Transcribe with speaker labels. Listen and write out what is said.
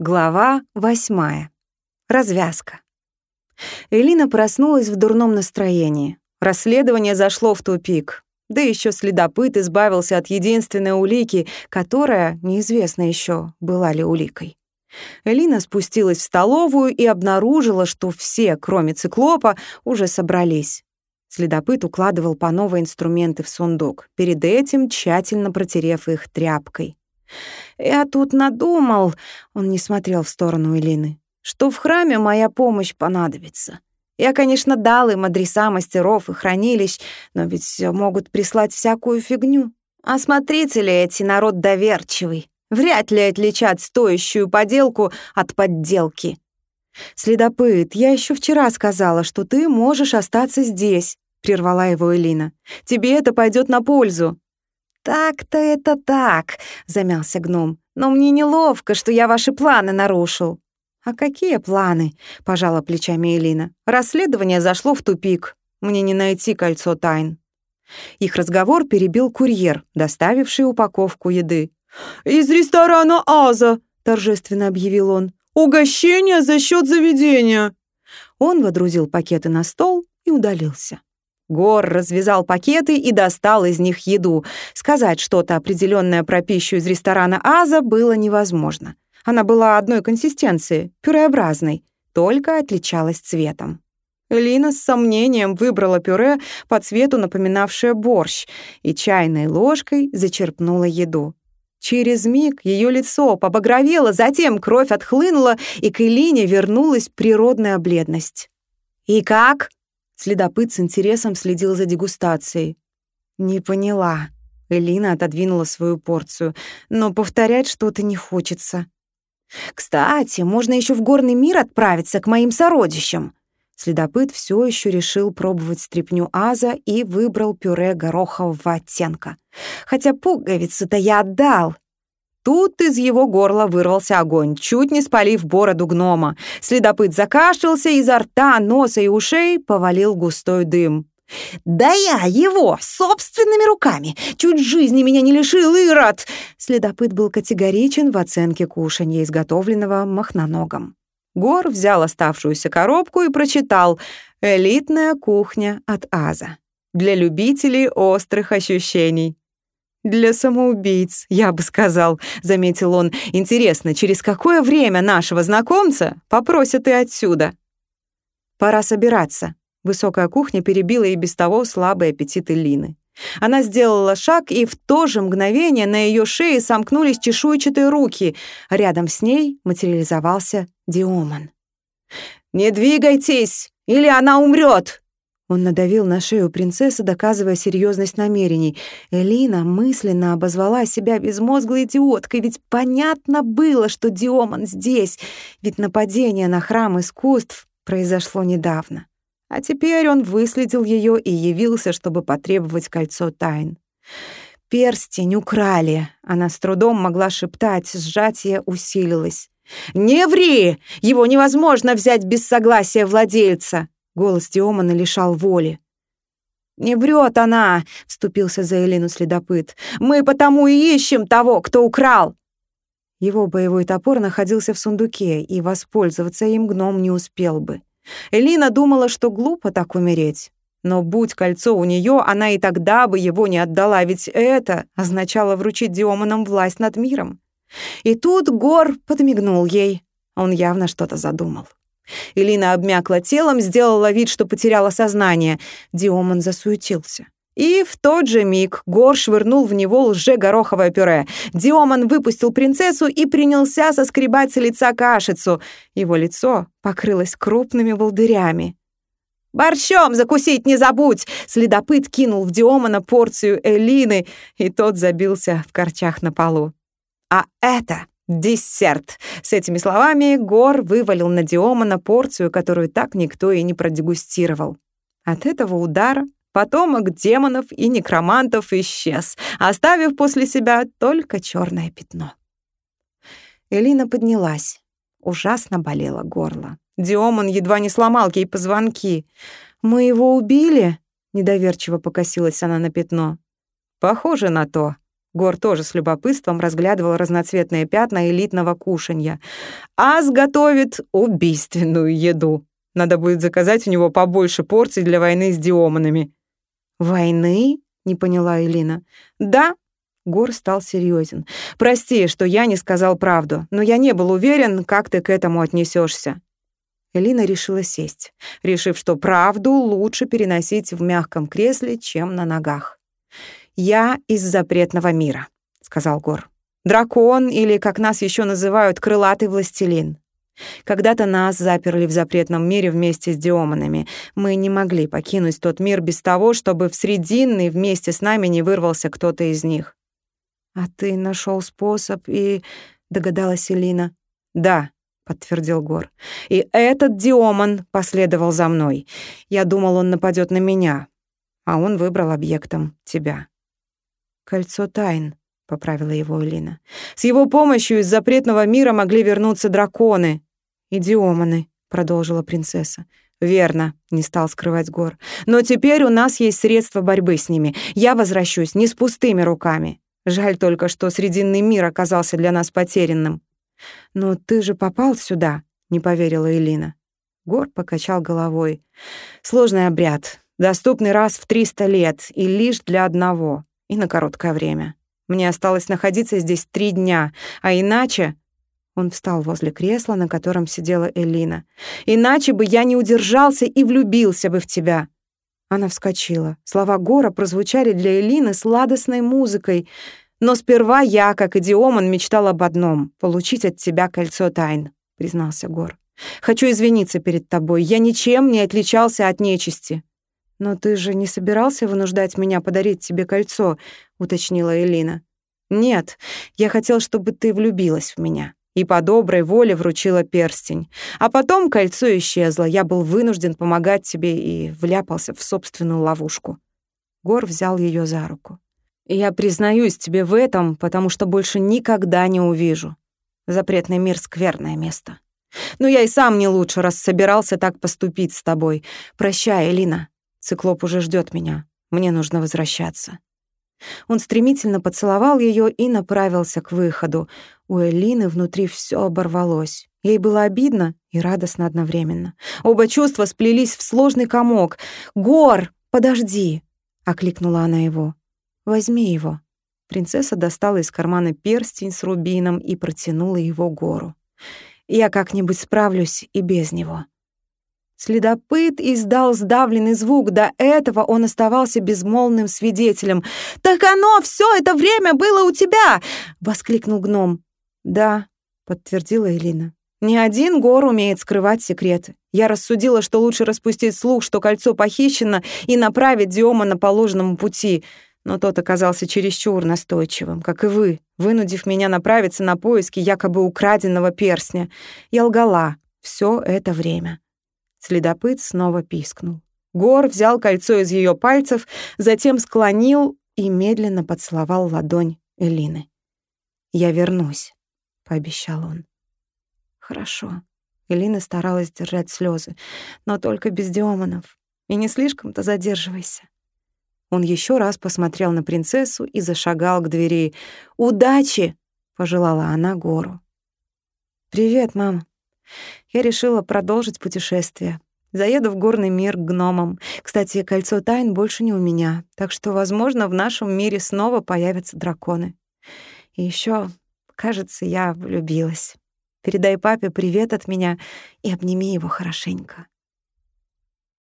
Speaker 1: Глава восьмая. Развязка. Элина проснулась в дурном настроении. Расследование зашло в тупик. Да еще следопыт избавился от единственной улики, которая, неизвестно еще, была ли уликой. Элина спустилась в столовую и обнаружила, что все, кроме циклопа, уже собрались. Следопыт укладывал по новые инструменты в сундук, перед этим тщательно протерев их тряпкой. «Я тут надумал», — он не смотрел в сторону Элины, «что в храме моя помощь понадобится. Я, конечно, дал им адреса мастеров и хранилищ, но ведь могут прислать всякую фигню. А смотрите ли эти народ доверчивый? Вряд ли отличат стоящую поделку от подделки». «Следопыт, я еще вчера сказала, что ты можешь остаться здесь», — прервала его Элина. «Тебе это пойдет на пользу».
Speaker 2: «Так-то это так», — замялся гном. «Но мне неловко, что я ваши планы нарушил».
Speaker 1: «А какие планы?» — пожала плечами Элина. «Расследование зашло в тупик. Мне не найти кольцо тайн». Их разговор перебил курьер, доставивший упаковку еды.
Speaker 3: «Из ресторана «Аза», — торжественно объявил он. «Угощение за счет заведения».
Speaker 1: Он водрузил пакеты на стол и удалился. Гор развязал пакеты и достал из них еду. Сказать что-то определенное про пищу из ресторана Аза было невозможно. Она была одной консистенции, пюреобразной, только отличалась цветом. Лина с сомнением выбрала пюре по цвету, напоминавшее борщ, и чайной ложкой зачерпнула еду. Через миг ее лицо побагровело, затем кровь отхлынула, и к Элине вернулась природная бледность.
Speaker 2: «И как?»
Speaker 1: Следопыт с интересом следил за дегустацией. «Не поняла». Элина отодвинула свою порцию. «Но повторять что-то не хочется».
Speaker 2: «Кстати, можно еще в горный мир отправиться к моим сородичам».
Speaker 1: Следопыт все еще решил пробовать стряпню Аза и выбрал пюре горохового оттенка. «Хотя пуговицу-то я отдал». Тут из его горла вырвался огонь, чуть не спалив бороду гнома. Следопыт закашлялся, изо рта, носа и ушей повалил густой дым.
Speaker 2: «Да я его собственными руками! Чуть жизни меня не лишил, Ирод!»
Speaker 1: Следопыт был категоричен в оценке кушанья, изготовленного махноногом. Гор взял оставшуюся коробку и прочитал «Элитная кухня от Аза» для любителей острых ощущений. «Для самоубийц, я бы сказал», — заметил он. «Интересно, через какое время нашего знакомца попросят и отсюда?» «Пора собираться». Высокая кухня перебила и без того слабый аппетит Лины. Она сделала шаг, и в то же мгновение на ее шее сомкнулись чешуйчатые руки. Рядом с ней материализовался Диоман. «Не двигайтесь, или она умрет!» Он надавил на шею принцессы, доказывая серьезность намерений. Элина мысленно обозвала себя безмозглой идиоткой, ведь понятно было, что Диоман здесь, ведь нападение на храм искусств произошло недавно. А теперь он выследил ее и явился, чтобы потребовать кольцо тайн. «Перстень украли!» Она с трудом могла шептать, сжатие усилилось. «Не ври! Его невозможно взять без согласия владельца!» Голос Диомана лишал воли. «Не врет она!» — вступился за Элину следопыт. «Мы потому и ищем того, кто украл!» Его боевой топор находился в сундуке, и воспользоваться им гном не успел бы. Элина думала, что глупо так умереть. Но будь кольцо у нее, она и тогда бы его не отдала, ведь это означало вручить Диоманам власть над миром. И тут Гор подмигнул ей. Он явно что-то задумал. Элина обмякла телом, сделала вид, что потеряла сознание. Диоман засуетился. И в тот же миг Гор швырнул в него лже-гороховое пюре. Диоман выпустил принцессу и принялся соскребать с лица кашицу. Его лицо покрылось крупными волдырями. «Борщом закусить не забудь!» Следопыт кинул в Диомана порцию Элины, и тот забился в корчах на полу. «А это Десерт. С этими словами Гор вывалил на Диомана порцию, которую так никто и не продегустировал. От этого удара потомок демонов и некромантов исчез, оставив после себя только черное пятно. Элина поднялась. Ужасно болело горло. Диоман едва не сломал ей позвонки. «Мы его убили?» — недоверчиво покосилась она на пятно. «Похоже на то», Гор тоже с любопытством разглядывал разноцветные пятна элитного кушанья. «Аз готовит убийственную еду. Надо будет заказать у него побольше порций для войны с диоманами».
Speaker 2: «Войны?» — не поняла Элина.
Speaker 1: «Да». Гор стал серьезен. «Прости, что я не сказал правду, но я не был уверен, как ты к этому отнесешься. Элина решила сесть, решив, что правду лучше переносить в мягком кресле, чем на ногах. «Я из запретного мира», — сказал Гор. «Дракон, или, как нас еще называют, крылатый властелин. Когда-то нас заперли в запретном мире вместе с диоманами. Мы не могли покинуть тот мир без того, чтобы в Срединный вместе с нами не вырвался кто-то из них».
Speaker 2: «А ты нашел способ и...» — догадалась Элина.
Speaker 1: «Да», подтвердил Гор. И этот Диоман последовал за мной. Я думал, он нападет на меня, а он выбрал объектом тебя.
Speaker 2: Кольцо тайн, поправила его Элина.
Speaker 1: С его помощью из запретного мира могли вернуться драконы
Speaker 2: и Диоманы, продолжила принцесса.
Speaker 1: «Верно», — не стал скрывать Гор. «Но теперь у нас есть средства борьбы с ними. Я возвращусь не с пустыми руками. Жаль только, что Срединный мир оказался для нас потерянным.
Speaker 2: «Но ты же попал сюда», — не поверила Элина.
Speaker 1: Гор покачал головой. «Сложный обряд. Доступный раз в триста лет и лишь для одного. И на короткое время. Мне осталось находиться здесь три дня, а иначе...» Он встал возле кресла, на котором сидела Элина. «Иначе бы я не удержался и влюбился бы в тебя». Она вскочила. Слова Гора прозвучали для Элины сладостной музыкой — но сперва я, как идиоман, мечтал об одном — получить от тебя кольцо тайн», — признался Гор. «Хочу извиниться перед тобой. Я ничем не отличался от нечисти».
Speaker 2: «Но ты же не собирался вынуждать меня подарить тебе кольцо?» — уточнила Элина.
Speaker 1: «Нет, я хотел, чтобы ты влюбилась в меня» и по доброй воле вручила перстень. А потом кольцо исчезло, я был вынужден помогать тебе и вляпался в собственную ловушку. Гор взял ее за руку. Я признаюсь тебе в этом, потому что больше никогда не увижу. Запретный мир — скверное место. Но я и сам не лучше, раз собирался так поступить с тобой. Прощай, Элина. Циклоп уже ждет меня. Мне нужно возвращаться. Он стремительно поцеловал ее и направился к выходу. У Элины внутри все оборвалось. Ей было обидно и радостно одновременно. Оба чувства сплелись в сложный комок. «Гор, подожди!» — окликнула она его. Возьми его». Принцесса достала из кармана перстень с рубином и протянула его гору. «Я как-нибудь справлюсь и без него». Следопыт издал сдавленный звук. До этого он оставался безмолвным свидетелем. «Так оно все это время было у тебя!» — воскликнул гном. «Да», — подтвердила Элина. «Ни один гор умеет скрывать секреты. Я рассудила, что лучше распустить слух, что кольцо похищено, и направить Диома на положенном пути но тот оказался чересчур настойчивым, как и вы, вынудив меня направиться на поиски якобы украденного перстня. Я лгала все это время. Следопыт снова пискнул. Гор взял кольцо из ее пальцев, затем склонил и медленно поцеловал ладонь Элины. «Я вернусь», — пообещал он. «Хорошо». Элина старалась держать слезы, но только без демонов. И не слишком-то задерживайся. Он еще раз посмотрел на принцессу и зашагал к двери. «Удачи!» — пожелала она гору. «Привет, мама. Я решила продолжить путешествие. Заеду в горный мир к гномам. Кстати, кольцо тайн больше не у меня, так что, возможно, в нашем мире снова появятся драконы. И еще, кажется, я влюбилась. Передай папе привет от меня и обними его хорошенько».